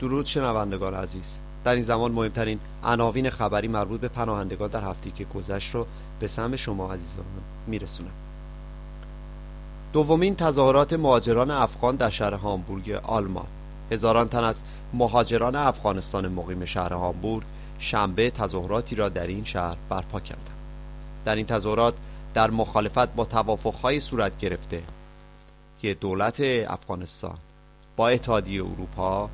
درود شنوندگان عزیز. در این زمان مهمترین عناوین خبری مربوط به پناهندگان در هفته که گذشت رو به سهم شما عزیزان میرسونم. دومین تظاهرات مهاجران افغان در شهر هامبورگ آلمان. هزاران تن از مهاجران افغانستان مقیم شهر هامبورگ شنبه تظاهراتی را در این شهر برپا کردند. در این تظاهرات در مخالفت با توافقهای صورت گرفته که دولت افغانستان با اتحادیه اروپا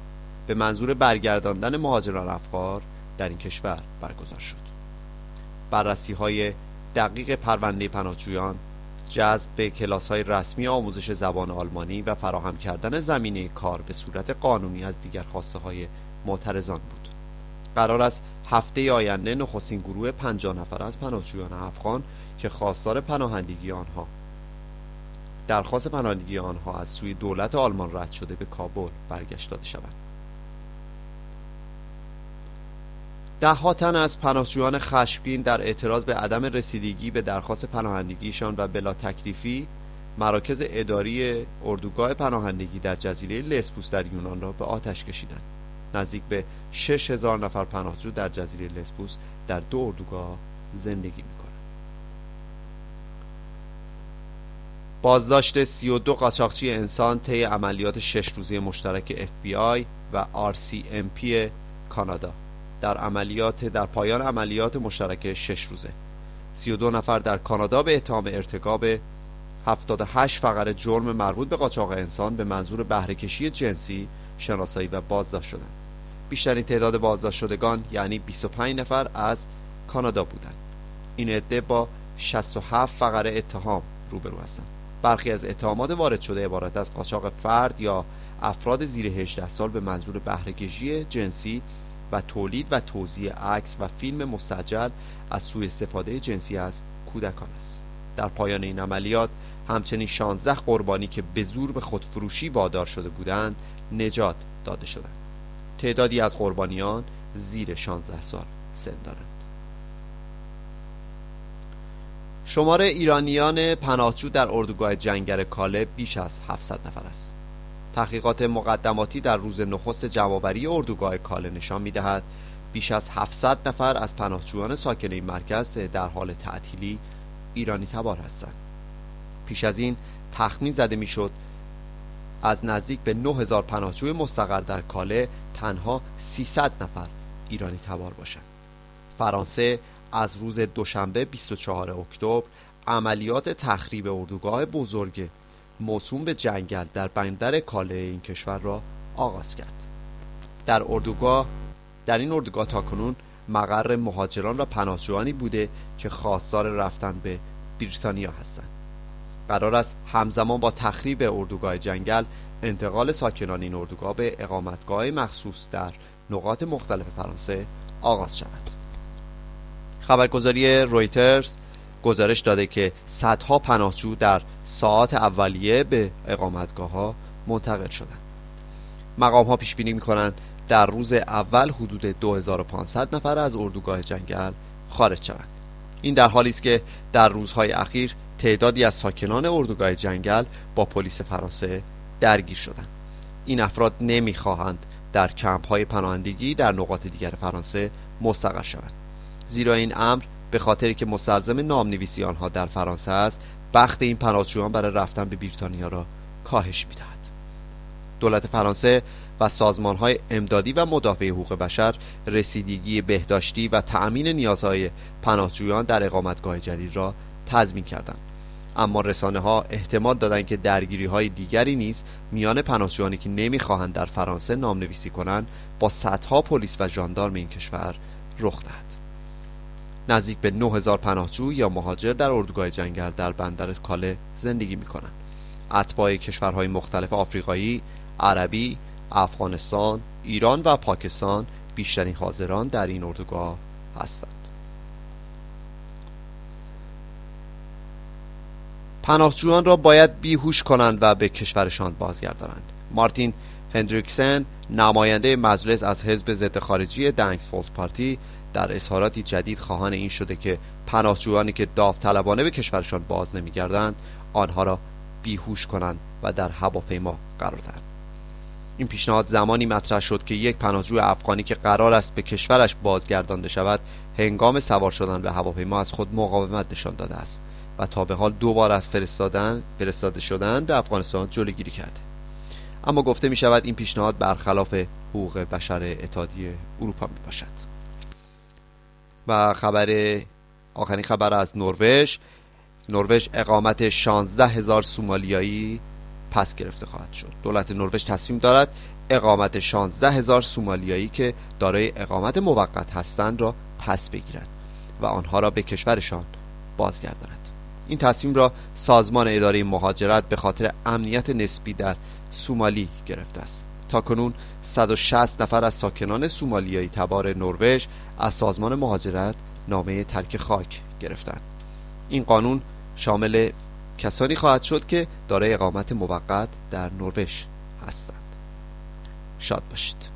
به منظور برگرداندن مهاجران افغان در این کشور برگزار شد. بررسی های دقیق پرونده پناهجویان جذب به کلاس های رسمی آموزش زبان آلمانی و فراهم کردن زمینه کار به صورت قانونی از دیگر خواسته های معترضان بود. قرار است هفته آینده نخستین گروه پنجاه نفر از پناهجویان افغان که خواستار پناهندگی آنها درخواست پناهندگی آنها از سوی دولت آلمان رد شده به کابل برگشت داده شوند. ده تن از پناهجویان خشمگین در اعتراض به عدم رسیدگی به درخواست پناهندگیشان و بلا تکلیفی مراکز اداری اردوگاه پناهندگی در جزیره لسبوس در یونان را به آتش کشیدند. نزدیک به 6000 نفر پناهجو در جزیره لسبوس در دو اردوگاه زندگی می‌کنند. بازداشت 32 قاچاقچی انسان طی عملیات شش روزه مشترک FBI و RCMP کانادا. در عملیات در پایان عملیات مشترک شش روزه. 32 نفر در کانادا به اتهام ارتکاب 78 فقره جرم مربوط به قاچاق انسان به منظور بهرهکشی جنسی شناسایی و بازداشت شدند. بیشترین تعداد بازداشت شدگان یعنی 25 نفر از کانادا بودند. این عده با 67 فقره اتهام روبرو هستند. برخی از اتهامات وارد شده عبارت از قاچاق فرد یا افراد زیر 18 سال به منظور بهرهکشی جنسی و تولید و توزیع عکس و فیلم مستجل از سوء استفاده جنسی از کودکان است. در پایان این عملیات همچنین 16 قربانی که به زور به خودفروشی وادار شده بودند نجات داده شدند. تعدادی از قربانیان زیر 16 سال سن دارند. شمار ایرانیان پناهجو در اردوگاه جنگر کاله بیش از 700 نفر است. تحقیقات مقدماتی در روز نخست جمعآوری اردوگاه کاله نشان می‌دهد. بیش از 700 نفر از پناهجویان ساکن این مرکز در حال تعطیلی ایرانی تبار هستند. پیش از این تخمین زده می‌شد از نزدیک به 9000 پناهجوی مستقر در کاله تنها 300 نفر ایرانی تبار باشند. فرانسه از روز دوشنبه 24 اکتبر عملیات تخریب اردوگاه بزرگ موسوم به جنگل در بندر کاله این کشور را آغاز کرد. در اردوگاه در این اردوگاه تاکنون مقر مهاجران و پناهجویانی بوده که خواستار رفتن به بریتانیا هستند. قرار است همزمان با تخریب اردوگاه جنگل انتقال ساکنان این اردوگاه به اقامتگاه مخصوص در نقاط مختلف فرانسه آغاز شود. خبرگزاری رویترز گزارش داده که صدها پناهجو در ساعات اولیه به اقامتگاه ها منتقل شدند. مقام ها پیش بینی می کنند در روز اول حدود 2500 نفر از اردوگاه جنگل خارج شوند. این در حالی است که در روزهای اخیر تعدادی از ساکنان اردوگاه جنگل با پلیس فرانسه درگیر شدند. این افراد نمی‌خواهند در کمپ های پناهندگی در نقاط دیگر فرانسه مستقر شوند. زیرا این امر به خاطری که مستلزم نام نویسی آنها در فرانسه است بخت این پناهجویان برای رفتن به بریتانیا را کاهش می‌دهد. دولت فرانسه و سازمان های امدادی و مدافع حقوق بشر رسیدگی بهداشتی و تأمین نیازهای پناهجویان در اقامتگاه جدید را تضمین کردند. اما رسانه ها احتمال دادند که درگیری های دیگری نیز میان پناهجویانی که نمی‌خواهند در فرانسه نام نویسی کنند با صدها پلیس و ژاندارم این کشور رخ دهد. نزدیک به 9000 پناهجو یا مهاجر در اردوگاه جنگل در بندر کاله زندگی می کنند. اتباع کشورهای مختلف آفریقایی، عربی، افغانستان، ایران و پاکستان بیشترین حاضران در این اردوگاه هستند. پناهجویان را باید بیهوش کنند و به کشورشان بازگردانند. مارتین هندریکسن نماینده مجلس از حزب ضد خارجی دنگسفولد پارتی در اظهاراتی جدید خواهان این شده که پناهجویانی که داوطلبانه به کشورشان باز نمیگردند آنها را بیهوش کنند و در هواپیما قرار دهند. این پیشنهاد زمانی مطرح شد که یک پناهجوی افغانی که قرار است به کشورش بازگردانده شود هنگام سوار شدن به هواپیما از خود مقاومت نشان داده است و تا به حال دو بار از فرستادن فرستاده شدن به افغانستان جلوگیری کرده. اما گفته می شود این پیشنهاد برخلاف حقوق بشر اتحادیه اروپا می باشد و خبر آخرین خبر از نروژ. نروژ اقامت 16 هزار سومالیایی پس گرفته خواهد شد. دولت نروژ تصمیم دارد اقامت 16 هزار سومالیایی که دارای اقامت موقت هستند را پس بگیرد و آنها را به کشورشان بازگرداند. این تصمیم را سازمان اداره مهاجرت به خاطر امنیت نسبی در سومالی گرفته است. تا کنون 160 نفر از ساکنان سومالیایی تبار نروژ از سازمان مهاجرت نامه ترک خاک گرفتند. این قانون شامل کسانی خواهد شد که دارای اقامت موقت در نروژ هستند. شاد باشید.